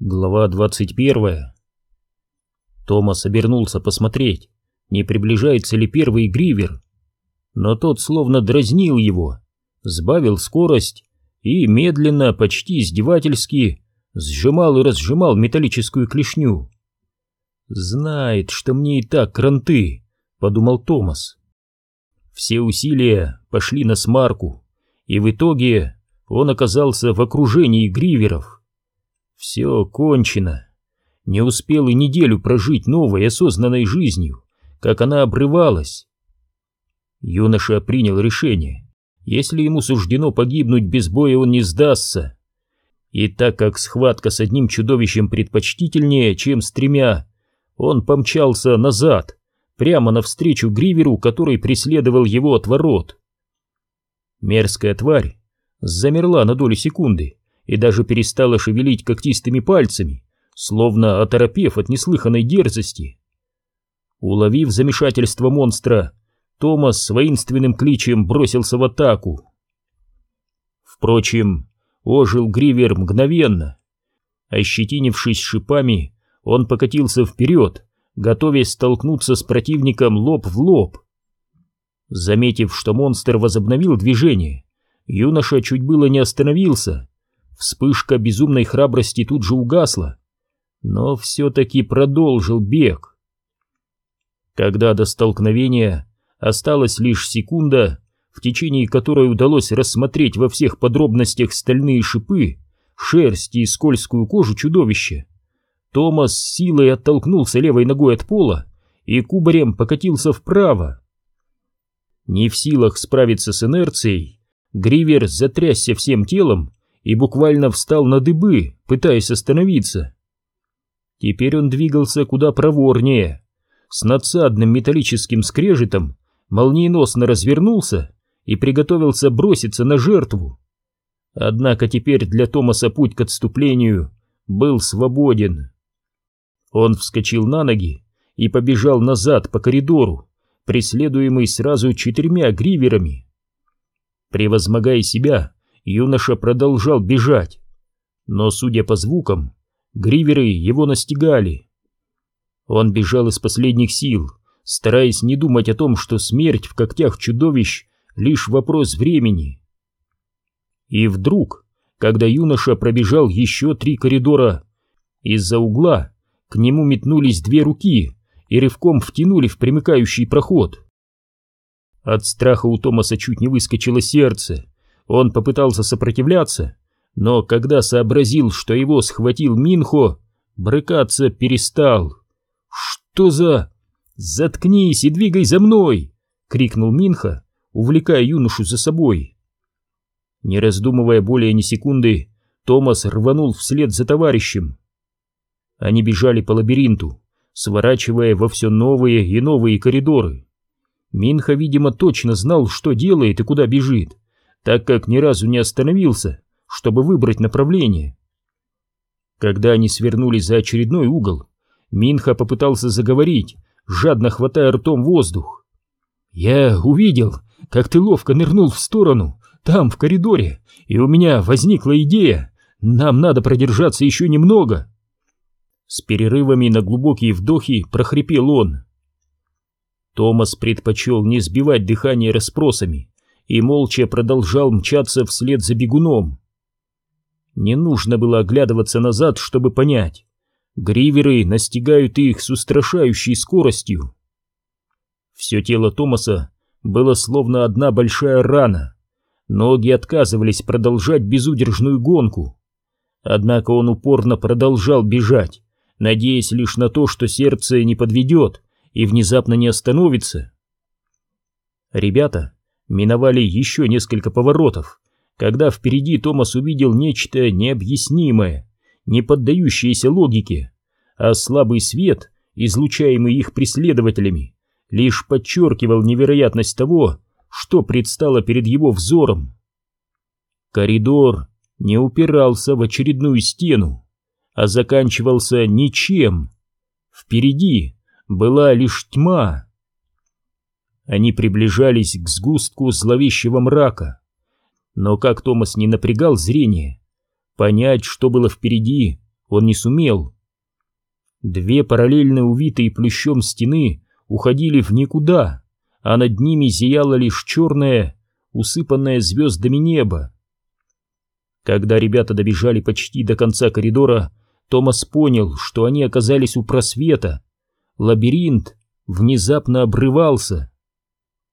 Глава 21 Томас обернулся посмотреть, не приближается ли первый гривер, но тот словно дразнил его, сбавил скорость и медленно, почти издевательски, сжимал и разжимал металлическую клешню. «Знает, что мне и так кранты», — подумал Томас. Все усилия пошли на смарку, и в итоге он оказался в окружении гриверов. Все кончено. Не успел и неделю прожить новой осознанной жизнью, как она обрывалась. Юноша принял решение. Если ему суждено погибнуть без боя, он не сдастся. И так как схватка с одним чудовищем предпочтительнее, чем с тремя, он помчался назад, прямо навстречу Гриверу, который преследовал его от ворот. Мерзкая тварь замерла на долю секунды, и даже перестала шевелить когтистыми пальцами, словно оторопев от неслыханной дерзости. Уловив замешательство монстра, Томас с воинственным кличем бросился в атаку. Впрочем, ожил Гривер мгновенно. Ощетинившись шипами, он покатился вперед, готовясь столкнуться с противником лоб в лоб. Заметив, что монстр возобновил движение, юноша чуть было не остановился, Вспышка безумной храбрости тут же угасла, но все-таки продолжил бег. Когда до столкновения осталась лишь секунда, в течение которой удалось рассмотреть во всех подробностях стальные шипы, шерсть и скользкую кожу чудовища, Томас силой оттолкнулся левой ногой от пола и кубарем покатился вправо. Не в силах справиться с инерцией, Гривер затрясся всем телом и буквально встал на дыбы, пытаясь остановиться. Теперь он двигался куда проворнее. С надсадным металлическим скрежетом молниеносно развернулся и приготовился броситься на жертву. Однако теперь для Томаса путь к отступлению был свободен. Он вскочил на ноги и побежал назад по коридору, преследуемый сразу четырьмя гриверами. Превозмогая себя, юноша продолжал бежать, но, судя по звукам, гриверы его настигали. Он бежал из последних сил, стараясь не думать о том, что смерть в когтях чудовищ — лишь вопрос времени. И вдруг, когда юноша пробежал еще три коридора, из-за угла к нему метнулись две руки и рывком втянули в примыкающий проход. От страха у Томаса чуть не выскочило сердце, он попытался сопротивляться, но когда сообразил, что его схватил Минхо, брыкаться перестал. «Что за...» «Заткнись и двигай за мной!» — крикнул Минха, увлекая юношу за собой. Не раздумывая более ни секунды, Томас рванул вслед за товарищем. Они бежали по лабиринту, сворачивая во все новые и новые коридоры. Минха, видимо, точно знал, что делает и куда бежит, так как ни разу не остановился, чтобы выбрать направление. Когда они свернули за очередной угол, Минха попытался заговорить, жадно хватая ртом воздух. «Я увидел, как ты ловко нырнул в сторону, там, в коридоре, и у меня возникла идея. Нам надо продержаться еще немного». С перерывами на глубокие вдохи прохрипел он. Томас предпочел не сбивать дыхание расспросами, и молча продолжал мчаться вслед за бегуном. Не нужно было оглядываться назад, чтобы понять. Гриверы настигают их с устрашающей скоростью. Все тело Томаса было словно одна большая рана. Ноги отказывались продолжать безудержную гонку. Однако он упорно продолжал бежать, надеясь лишь на то, что сердце не подведет и внезапно не остановится. Ребята миновали еще несколько поворотов, когда впереди Томас увидел нечто необъяснимое, не поддающееся логике, а слабый свет, излучаемый их преследователями, лишь подчеркивал невероятность того, что предстало перед его взором. Коридор не упирался в очередную стену, а заканчивался ничем. Впереди была лишь тьма. Они приближались к сгустку зловещего мрака. Но как Томас не напрягал зрение, понять, что было впереди, он не сумел. Две параллельно увитые плющом стены уходили в никуда, а над ними зияло лишь черное, усыпанное звездами небо. Когда ребята добежали почти до конца коридора, Томас понял, что они оказались у просвета. Лабиринт внезапно обрывался.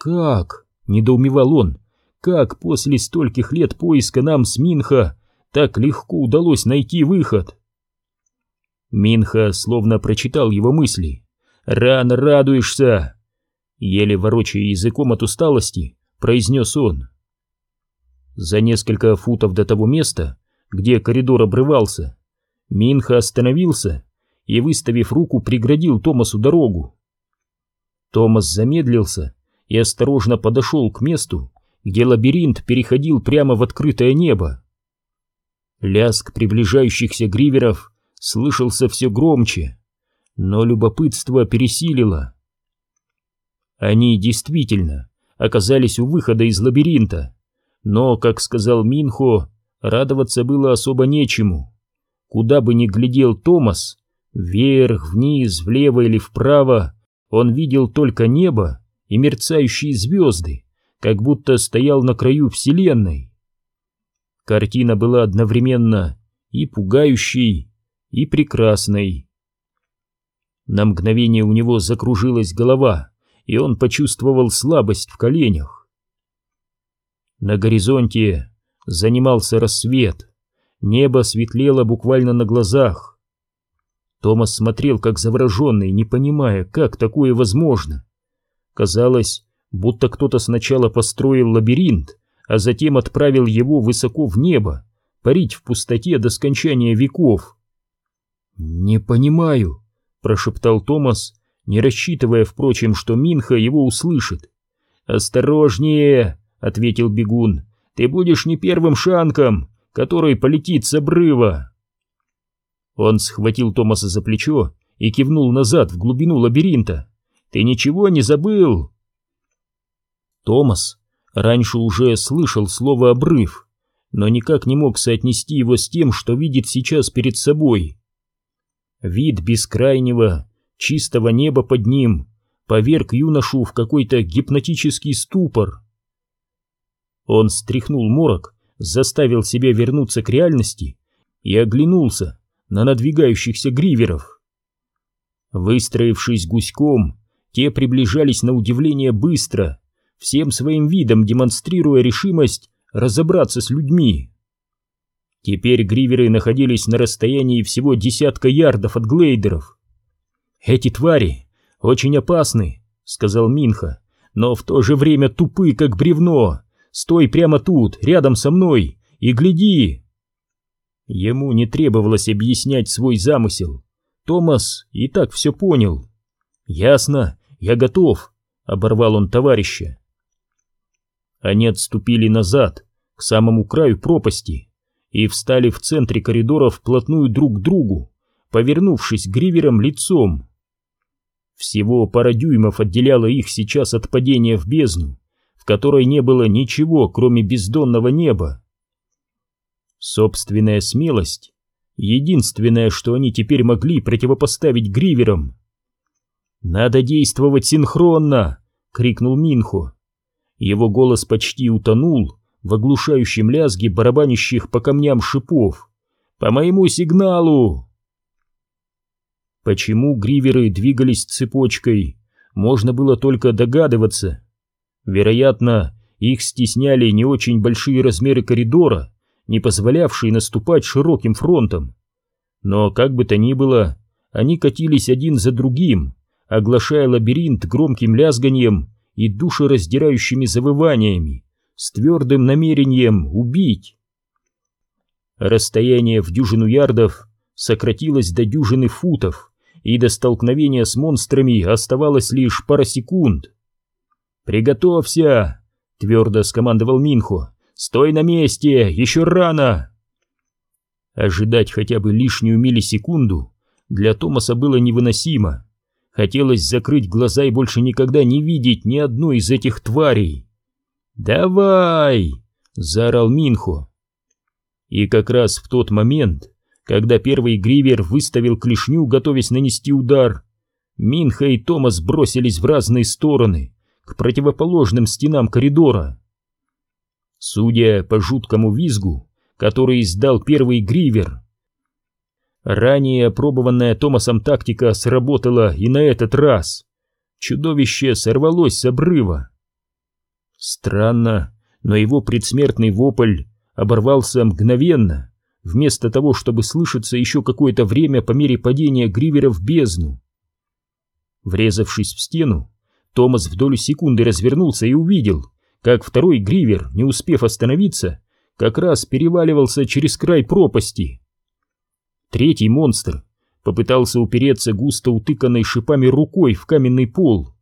«Как?» — недоумевал он. «Как после стольких лет поиска нам с Минха так легко удалось найти выход?» Минха словно прочитал его мысли. «Рано радуешься!» Еле ворочая языком от усталости, произнес он. За несколько футов до того места, где коридор обрывался, Минха остановился и, выставив руку, преградил Томасу дорогу. Томас замедлился и осторожно подошел к месту, где лабиринт переходил прямо в открытое небо. Лязг приближающихся гриверов слышался все громче, но любопытство пересилило. Они действительно оказались у выхода из лабиринта, но, как сказал Минхо, радоваться было особо нечему. Куда бы ни глядел Томас, вверх, вниз, влево или вправо, он видел только небо и мерцающие звезды, как будто стоял на краю вселенной. Картина была одновременно и пугающей, и прекрасной. На мгновение у него закружилась голова, и он почувствовал слабость в коленях. На горизонте занимался рассвет, небо светлело буквально на глазах. Томас смотрел как завороженный, не понимая, как такое возможно. Казалось, будто кто-то сначала построил лабиринт, а затем отправил его высоко в небо, парить в пустоте до скончания веков. «Не понимаю», — прошептал Томас, не рассчитывая, впрочем, что Минха его услышит. «Осторожнее!» — ответил бегун. «Ты будешь не первым шанком, который полетит с обрыва!» Он схватил Томаса за плечо и кивнул назад в глубину лабиринта. «Ты ничего не забыл?» Томас раньше уже слышал слово «обрыв», но никак не мог соотнести его с тем, что видит сейчас перед собой. Вид бескрайнего, чистого неба под ним поверг юношу в какой-то гипнотический ступор. Он стряхнул морок, заставил себя вернуться к реальности и оглянулся на надвигающихся гриверов. Выстроившись гуськом, те приближались на удивление быстро, всем своим видом демонстрируя решимость разобраться с людьми. Теперь гриверы находились на расстоянии всего десятка ярдов от глейдеров. «Эти твари очень опасны», — сказал Минха, «но в то же время тупы, как бревно. Стой прямо тут, рядом со мной, и гляди!» Ему не требовалось объяснять свой замысел. Томас и так все понял. «Ясно, я готов», — оборвал он товарища. Они отступили назад, к самому краю пропасти, и встали в центре коридора вплотную друг к другу, повернувшись гривером лицом. Всего пара дюймов отделяло их сейчас от падения в бездну, в которой не было ничего, кроме бездонного неба. Собственная смелость — единственное, что они теперь могли противопоставить гриверам. «Надо действовать синхронно!» — крикнул Минхо. Его голос почти утонул в оглушающем лязге барабанящих по камням шипов. «По моему сигналу!» Почему гриверы двигались цепочкой, можно было только догадываться. Вероятно, их стесняли не очень большие размеры коридора, не позволявшие наступать широким фронтом. Но, как бы то ни было, они катились один за другим, оглашая лабиринт громким лязганием и душераздирающими завываниями, с твердым намерением убить. Расстояние в дюжину ярдов сократилось до дюжины футов и до столкновения с монстрами оставалось лишь пара секунд. «Приготовься!» — твердо скомандовал Минхо. «Стой на месте! Еще рано!» Ожидать хотя бы лишнюю миллисекунду для Томаса было невыносимо. Хотелось закрыть глаза и больше никогда не видеть ни одной из этих тварей. «Давай!» — заорал Минхо. И как раз в тот момент, когда первый гривер выставил клешню, готовясь нанести удар, Минха и Томас бросились в разные стороны, к противоположным стенам коридора. Судя по жуткому визгу, который издал первый гривер, ранее опробованная Томасом тактика сработала и на этот раз. Чудовище сорвалось с обрыва. Странно, но его предсмертный вопль оборвался мгновенно, вместо того, чтобы слышаться еще какое-то время по мере падения гривера в бездну. Врезавшись в стену, Томас в долю секунды развернулся и увидел, как второй гривер, не успев остановиться, как раз переваливался через край пропасти. Третий монстр попытался упереться густо утыканной шипами рукой в каменный пол.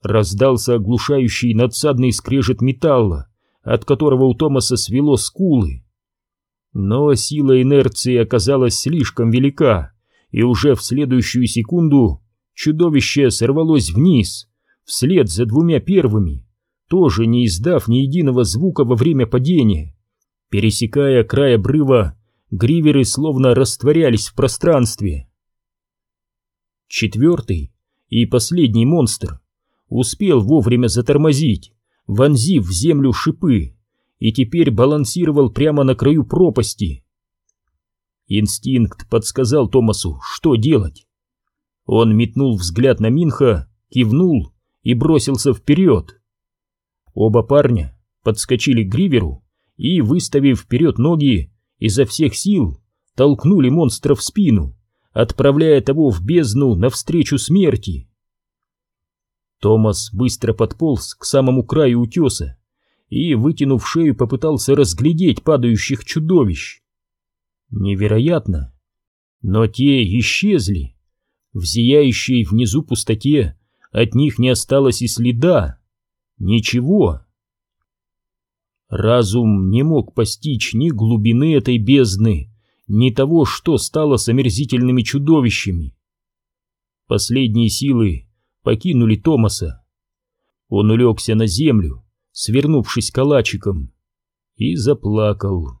Раздался оглушающий надсадный скрежет металла, от которого у Томаса свело скулы. Но сила инерции оказалась слишком велика, и уже в следующую секунду чудовище сорвалось вниз, вслед за двумя первыми, тоже не издав ни единого звука во время падения. Пересекая край обрыва, гриверы словно растворялись в пространстве. Четвертый и последний монстр успел вовремя затормозить, вонзив в землю шипы, и теперь балансировал прямо на краю пропасти. Инстинкт подсказал Томасу, что делать. Он метнул взгляд на Минха, кивнул и бросился вперед. Оба парня подскочили к Гриверу и, выставив вперед ноги, изо всех сил толкнули монстра в спину, отправляя того в бездну навстречу смерти. Томас быстро подполз к самому краю утеса и, вытянув шею, попытался разглядеть падающих чудовищ. Невероятно, но те исчезли. В зияющей внизу пустоте от них не осталось и следа. Ничего. Разум не мог постичь ни глубины этой бездны, ни того, что стало с омерзительными чудовищами. Последние силы покинули Томаса. Он улегся на землю, свернувшись калачиком, и заплакал.